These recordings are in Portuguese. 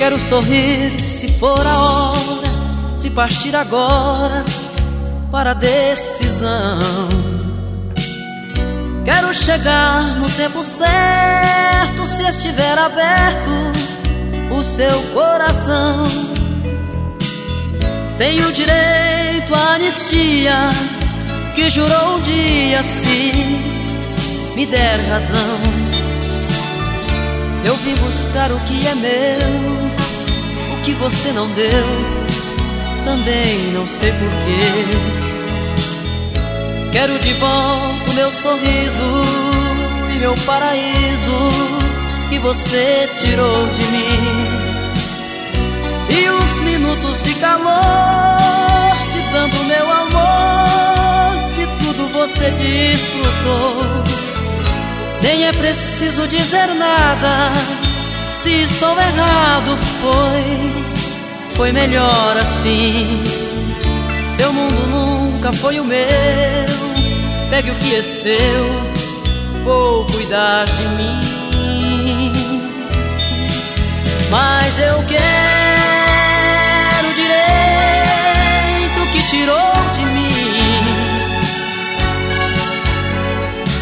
Quero sorrir se for a hora, se partir agora para a decisão. Quero chegar no tempo certo, se estiver aberto o seu coração. Tenho direito à anistia que jurou um dia se me der razão. Eu vim buscar o que é meu que você não deu, também não sei porquê. Quero de volta o meu sorriso e meu paraíso que você tirou de mim. E os minutos de calor, te dando meu amor, que tudo você desfrutou. Nem é preciso dizer nada estou errado foi, foi melhor assim. Seu mundo nunca foi o meu. Pegue o que é seu, vou cuidar de mim. Mas eu quero o direito que tirou de mim.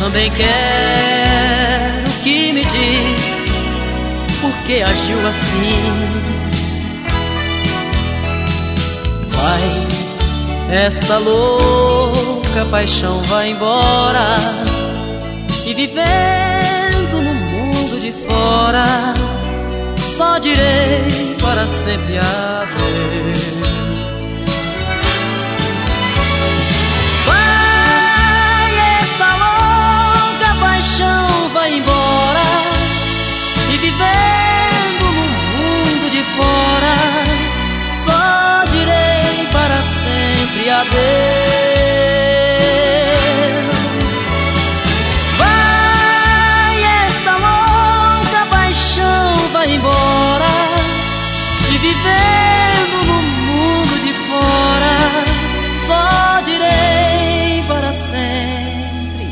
Também quero agiu assim. Vai, esta louca paixão vai embora e vivendo no mundo de fora, só direi para sempre adeus. E vivendo no mundo de fora Só direi para sempre